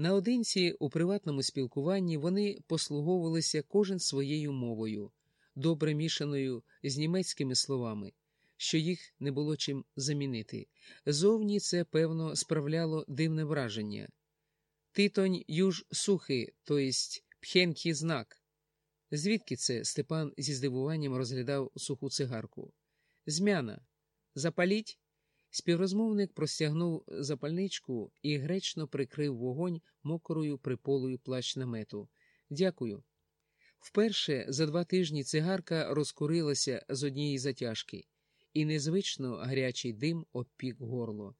Наодинці у приватному спілкуванні вони послуговувалися кожен своєю мовою, добре мішаною з німецькими словами, що їх не було чим замінити. Зовні це, певно, справляло дивне враження. Титонь юж сухи, то єсть знак. Звідки це Степан зі здивуванням розглядав суху цигарку? Змяна. Запаліть. Співрозмовник простягнув запальничку і гречно прикрив вогонь мокрою приполою плащ намету. Дякую. Вперше за два тижні цигарка розкурилася з однієї затяжки, і незвично гарячий дим обпік горло.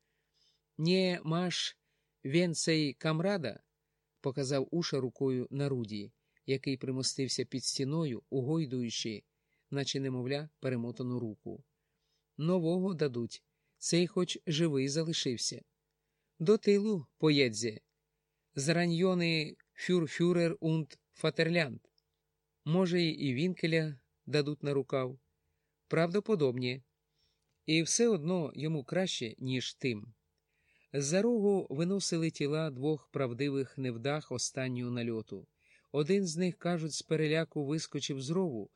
«Не маш венцей камрада, показав уша рукою на руді, який примостився під стіною, угойдуючи, наче немовля, перемотану руку. Нового дадуть. Цей хоч живий залишився. До тилу поєдзе. Зраньйони фюрфюрер und фатерлянд. Може, і вінкеля дадуть на рукав. Правдоподобні. І все одно йому краще, ніж тим. З-за рогу виносили тіла двох правдивих невдах останнього нальоту. Один з них, кажуть, з переляку вискочив з рову,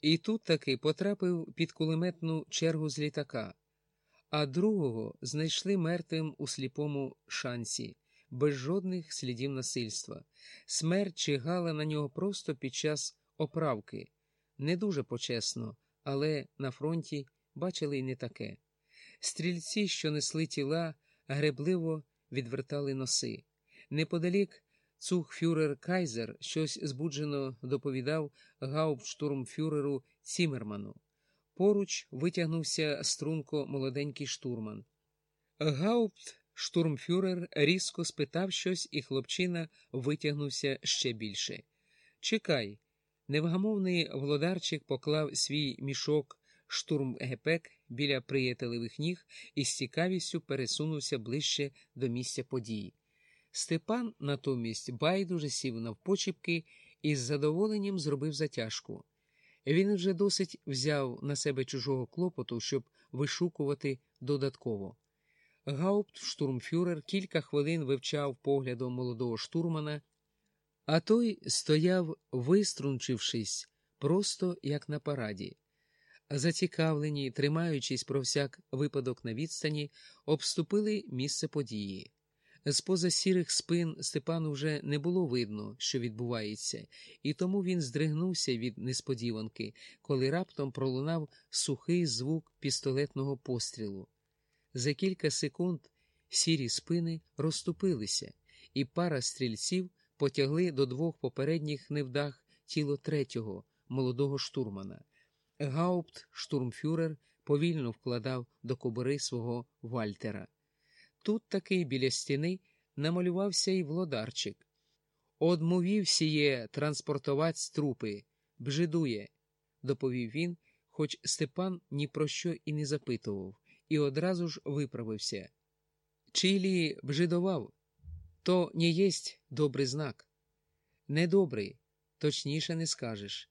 і тут таки потрапив під кулеметну чергу з літака а другого знайшли мертвим у сліпому шансі, без жодних слідів насильства. Смерть чигала на нього просто під час оправки. Не дуже почесно, але на фронті бачили й не таке. Стрільці, що несли тіла, гребливо відвертали носи. Неподалік цухфюрер Кайзер щось збуджено доповідав гауптштурмфюреру Цімерману. Поруч витягнувся струнко молоденький штурман. Гаупт штурмфюрер різко спитав щось, і хлопчина витягнувся ще більше. Чекай, невгамовний володарчик поклав свій мішок штурмгепек біля приятелевих ніг і з цікавістю пересунувся ближче до місця події. Степан натомість байдуже сів навпочіпки і з задоволенням зробив затяжку. Він вже досить взяв на себе чужого клопоту, щоб вишукувати додатково. Гауптштурмфюрер кілька хвилин вивчав поглядом молодого штурмана, а той стояв, виструнчившись, просто як на параді. Зацікавлені, тримаючись про всяк випадок на відстані, обступили місце події. З поза сірих спин Степану вже не було видно, що відбувається, і тому він здригнувся від несподіванки, коли раптом пролунав сухий звук пістолетного пострілу. За кілька секунд сірі спини розступилися, і пара стрільців потягли до двох попередніх невдах тіло третього, молодого штурмана. Гаупт штурмфюрер повільно вкладав до кобури свого Вальтера. Тут таки біля стіни намалювався й володарчик. Одмовів сіє транспортувать трупи, бжидує, доповів він, хоч Степан ні про що і не запитував, і одразу ж виправився. Чилі бжидував, то не єсть добрий знак. Недобрий, точніше не скажеш.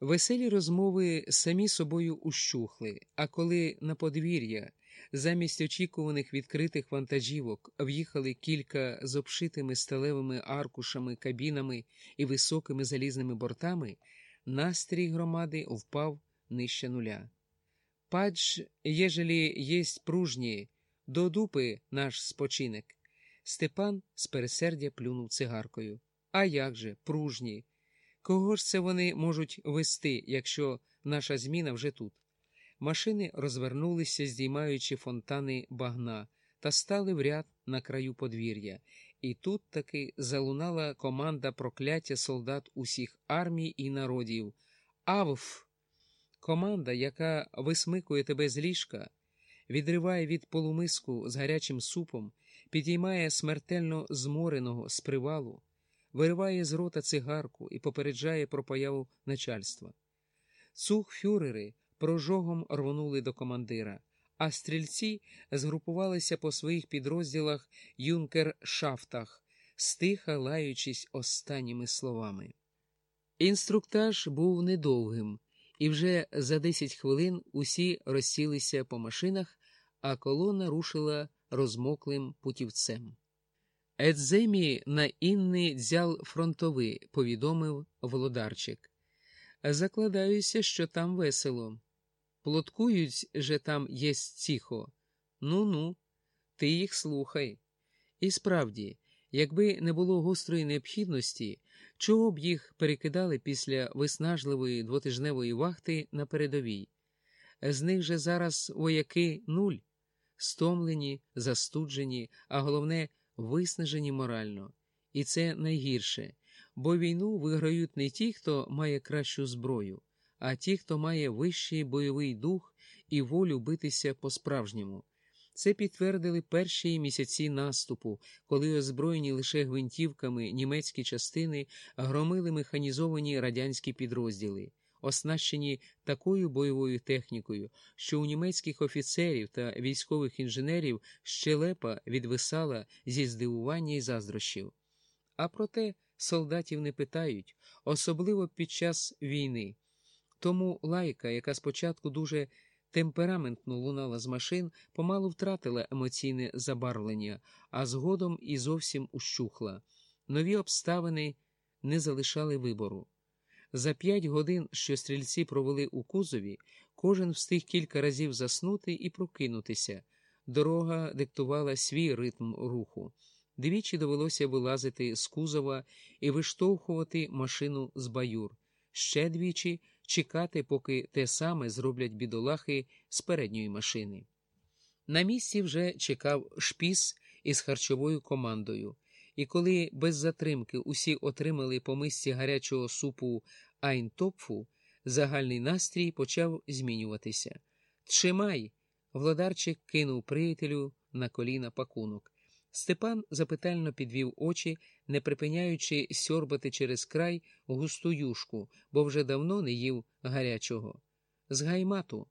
Веселі розмови самі собою ущухли, а коли на подвір'я. Замість очікуваних відкритих вантажівок в'їхали кілька з обшитими сталевими аркушами, кабінами і високими залізними бортами, настрій громади впав нижче нуля. Падж, єжелі єсть пружні, до дупи наш спочинок. Степан з пересердя плюнув цигаркою. А як же, пружні? Кого ж це вони можуть вести, якщо наша зміна вже тут? Машини розвернулися, здіймаючи фонтани багна, та стали в ряд на краю подвір'я, і тут таки залунала команда прокляття солдат усіх армій і народів. Авф! Команда, яка висмикує тебе з ліжка, відриває від полумиску з гарячим супом, підіймає смертельно змореного з привалу, вириває з рота цигарку і попереджає про появу начальства. Цух фюрери прожогом рвонули до командира, а стрільці згрупувалися по своїх підрозділах юнкер-шафтах, стиха лаючись останніми словами. Інструктаж був недовгим, і вже за 10 хвилин усі розсілися по машинах, а колона рушила розмоклим путівцем. Едземі на інний дзял фронтовий, повідомив володарчик. Закладаюся, що там весело. Плоткують же там єсть ціхо. Ну ну, ти їх слухай. І справді, якби не було гострої необхідності, чого б їх перекидали після виснажливої двотижневої вахти на передовій? З них же зараз вояки нуль, стомлені, застуджені, а головне, виснажені морально. І це найгірше, бо війну виграють не ті, хто має кращу зброю, а ті, хто має вищий бойовий дух і волю битися по-справжньому. Це підтвердили перші місяці наступу, коли озброєні лише гвинтівками німецькі частини громили механізовані радянські підрозділи, оснащені такою бойовою технікою, що у німецьких офіцерів та військових інженерів щелепа відвисала зі здивування і заздрощів. А проте солдатів не питають, особливо під час війни. Тому лайка, яка спочатку дуже темпераментно лунала з машин, помалу втратила емоційне забарвлення, а згодом і зовсім ущухла. Нові обставини не залишали вибору. За п'ять годин, що стрільці провели у кузові, кожен встиг кілька разів заснути і прокинутися. Дорога диктувала свій ритм руху. Двічі довелося вилазити з кузова і виштовхувати машину з баюр. Ще двічі чекати, поки те саме зроблять бідолахи з передньої машини. На місці вже чекав шпіс із харчовою командою, і коли без затримки усі отримали по мисці гарячого супу Айнтопфу, загальний настрій почав змінюватися. Тшимай! Владарчик кинув приятелю на коліна пакунок. Степан запитально підвів очі, не припиняючи сьорбати через край густу юшку, бо вже давно не їв гарячого. З Heimat у.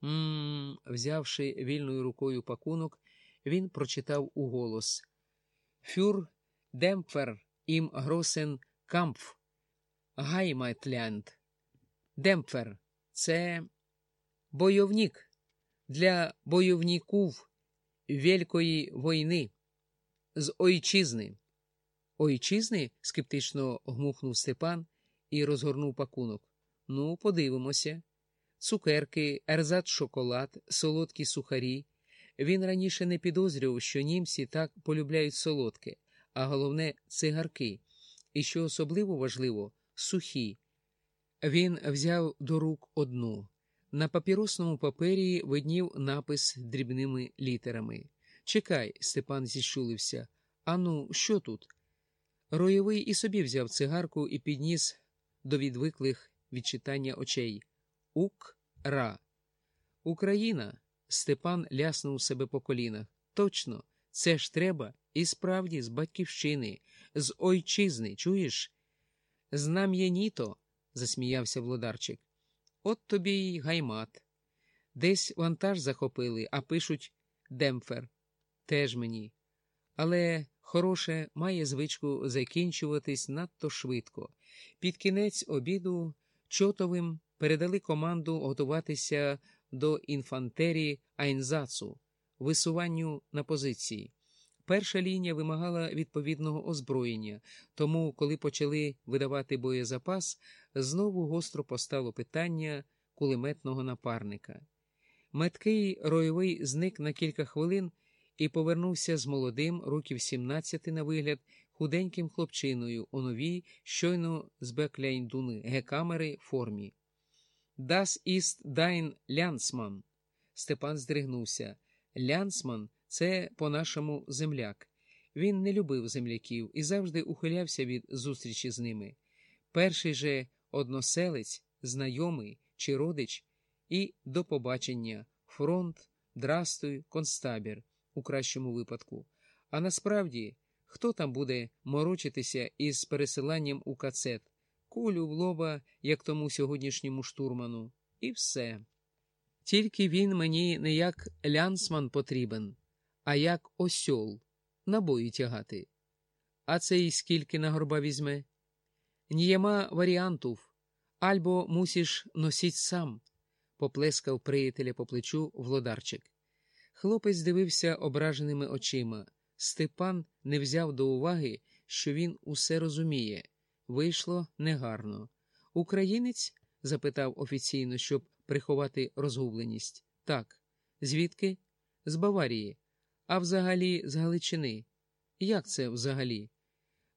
Мм, взявши вільною рукою пакунок, він прочитав уголос Für Kämpfer im Großen Kampf. Heimatland. Kämpfer це бойовник для бойовників Великої війни з ойчизни. Ойчизни? скептично гмукнув Степан і розгорнув пакунок. Ну, подивимося. Цукерки, ерзат шоколад, солодкі сухарі. Він раніше не підозрював, що німці так полюбляють солодке, а головне цигарки. І що особливо важливо, сухі. Він взяв до рук одну. На папіросному папері виднів напис дрібними літерами. Чекай, Степан зіщулився. Ану, що тут? Роєвий і собі взяв цигарку і підніс до відвиклих від читання очей. Ук-ра. Україна. Степан ляснув себе по колінах. Точно, це ж треба, і справді, з батьківщини, з ойчизни, чуєш? Знам'яніто, засміявся Володарчик. От тобі й гаймат. Десь вантаж захопили, а пишуть Демфер теж мені. Але хороше має звичку закінчуватись надто швидко. Під кінець обіду чотовим передали команду готуватися до інфантерії Айнзацу, висуванню на позиції. Перша лінія вимагала відповідного озброєння, тому, коли почали видавати боєзапас, знову гостро постало питання кулеметного напарника. Меткий ройовий зник на кілька хвилин і повернувся з молодим, років 17 на вигляд, худеньким хлопчиною у новій, щойно з Бекляйндуни гекамери формі. Das ist dein Ляnsман. Степан здригнувся. Лянсман це по-нашому земляк. Він не любив земляків і завжди ухилявся від зустрічі з ними. Перший же односелець, знайомий чи родич, і до побачення фронт, драстуй, констабір у кращому випадку. А насправді, хто там буде морочитися із пересиланням у кацет, кулю в лоба, як тому сьогоднішньому штурману, і все. Тільки він мені не як лянсман потрібен, а як осьол набої тягати. А це і скільки на горба візьме? Нієма варіантів, альбо мусиш носіть сам, поплескав приятеля по плечу Влодарчик. Хлопець дивився ображеними очима. Степан не взяв до уваги, що він усе розуміє. Вийшло негарно. Українець? запитав офіційно, щоб приховати розгубленість. Так. Звідки? З Баварії. А взагалі з Галичини. Як це взагалі?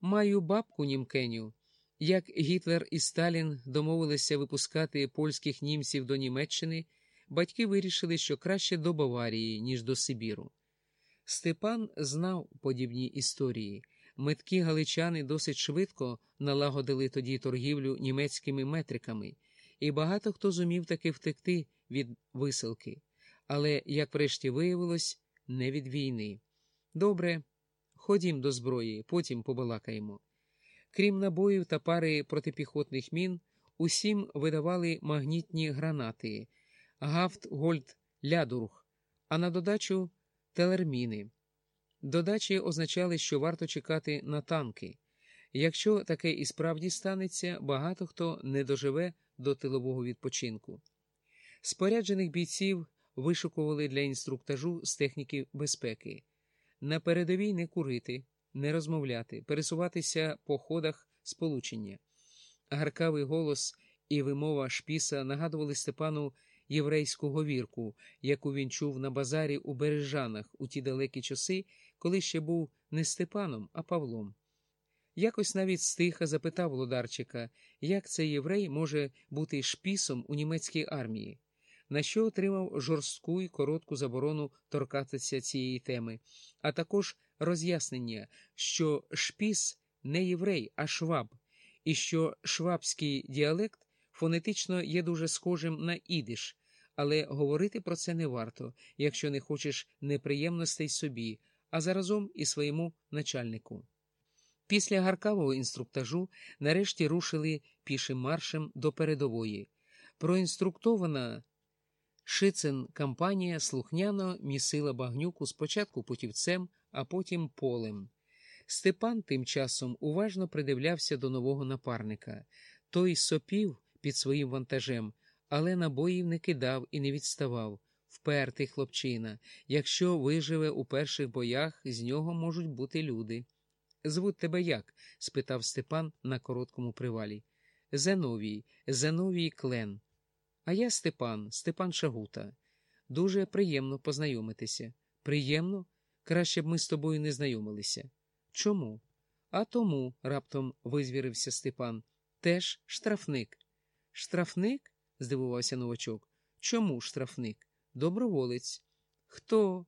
Маю бабку німкеню. Як Гітлер і Сталін домовилися випускати польських німців до Німеччини, батьки вирішили, що краще до Баварії, ніж до Сибіру. Степан знав подібні історії. Меткі галичани досить швидко налагодили тоді торгівлю німецькими метриками, і багато хто зумів таки втекти від висилки. Але, як врешті виявилось, не від війни. Добре, ходім до зброї, потім побалакаємо. Крім набоїв та пари протипіхотних мін, усім видавали магнітні гранати, гафт, гольд, лядург, а на додачу телерміни. Додачі означали, що варто чекати на танки. Якщо таке і справді станеться, багато хто не доживе до тилового відпочинку. Споряджених бійців вишукували для інструктажу з техніки безпеки. На передовій не курити, не розмовляти, пересуватися по ходах сполучення. Гаркавий голос і вимова шпіса нагадували Степану єврейську говірку, яку він чув на базарі у Бережанах у ті далекі часи, коли ще був не Степаном, а Павлом. Якось навіть стиха запитав Лодарчика, як цей єврей може бути шпісом у німецькій армії, на що отримав жорстку і коротку заборону торкатися цієї теми, а також роз'яснення, що шпіс не єврей, а шваб, і що швабський діалект фонетично є дуже схожим на ідиш, але говорити про це не варто, якщо не хочеш неприємностей собі, а заразом і своєму начальнику. Після гаркавого інструктажу нарешті рушили пішим маршем до передової. Проінструктована Шицин кампанія слухняно місила багнюку спочатку путівцем, а потім полем. Степан тим часом уважно придивлявся до нового напарника. Той сопів під своїм вантажем, але набоїв не кидав і не відставав. Впертий хлопчина. Якщо виживе у перших боях, з нього можуть бути люди. Звуть тебе як? спитав Степан на короткому привалі. Зеновій, Зеновій Клен. А я Степан, Степан Шагута. Дуже приємно познайомитися. Приємно? Краще б ми з тобою не знайомилися. Чому? А тому, раптом визвірився Степан. Теж штрафник. Штрафник? Здивувався новачок. Чому штрафник? Доброволець. Хто?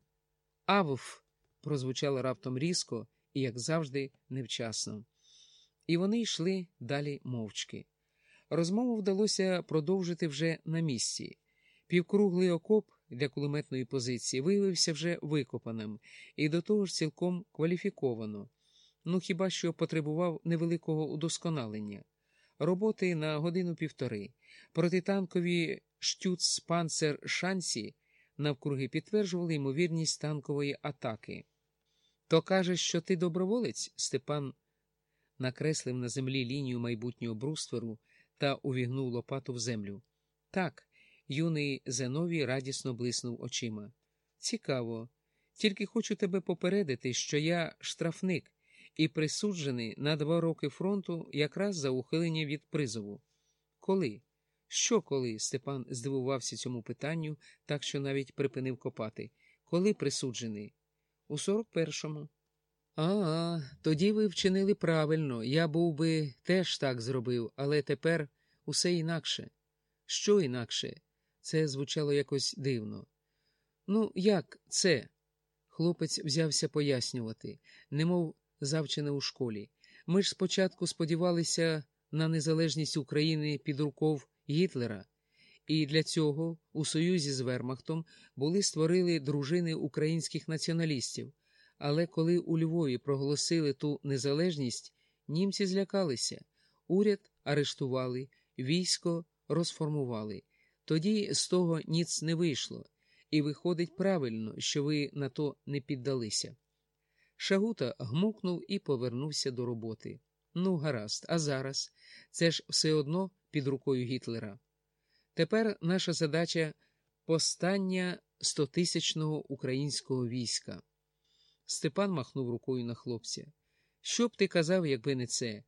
Авф. прозвучало раптом різко і, як завжди, невчасно. І вони йшли далі мовчки. Розмову вдалося продовжити вже на місці. Півкруглий окоп для кулеметної позиції виявився вже викопаним і до того ж цілком кваліфіковано, ну хіба що потребував невеликого удосконалення. Роботи на годину півтори, протитанкові штюц панцер шансі навкруги підтверджували ймовірність танкової атаки. То кажеш, що ти доброволець? Степан накреслив на землі лінію майбутнього брустверу та увігнув лопату в землю. Так, юний Зеновій радісно блиснув очима. Цікаво. Тільки хочу тебе попередити, що я штрафник і присуджений на два роки фронту якраз за ухилення від призову. Коли? Що коли? Степан здивувався цьому питанню, так що навіть припинив копати. Коли присуджений? У сорок першому. А, тоді ви вчинили правильно. Я був би теж так зробив, але тепер усе інакше. Що інакше? Це звучало якось дивно. Ну, як це? Хлопець взявся пояснювати, немов завчене у школі. Ми ж спочатку сподівалися на незалежність України під руков Гітлера, і для цього у союзі з Вермахтом були створили дружини українських націоналістів. Але коли у Львові проголосили ту незалежність, німці злякалися, уряд арештували, військо розформували. Тоді з того ніц не вийшло, і виходить правильно, що ви на то не піддалися. Шагута гмукнув і повернувся до роботи. Ну, гаразд, а зараз це ж все одно під рукою Гітлера. Тепер наша задача постання стотисячного українського війська. Степан махнув рукою на хлопця. Що б ти казав, якби не це?